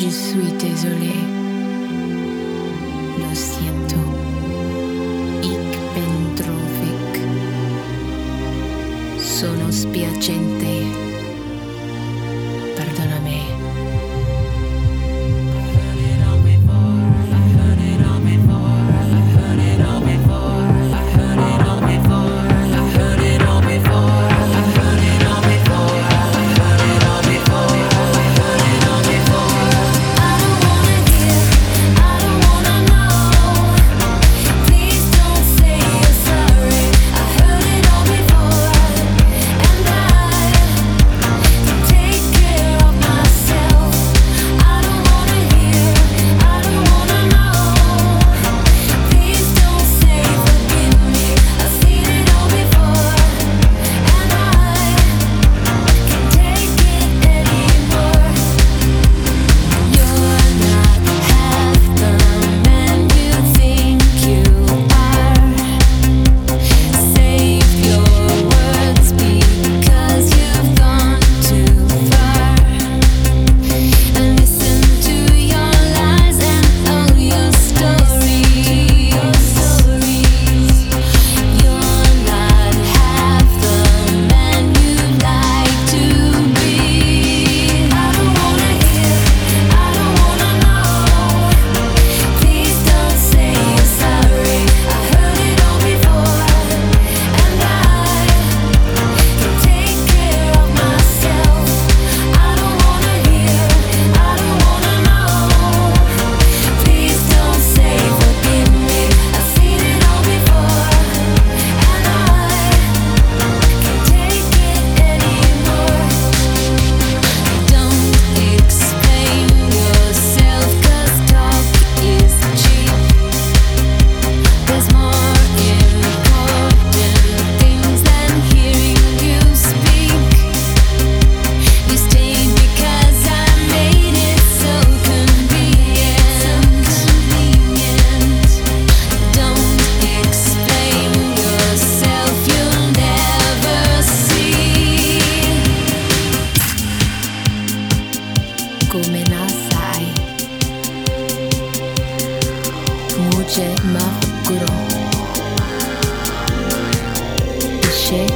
Je suis désolé. Lo siento. Ik ben trovic. Sono spiacente. come hay. Muche maguro. Ishe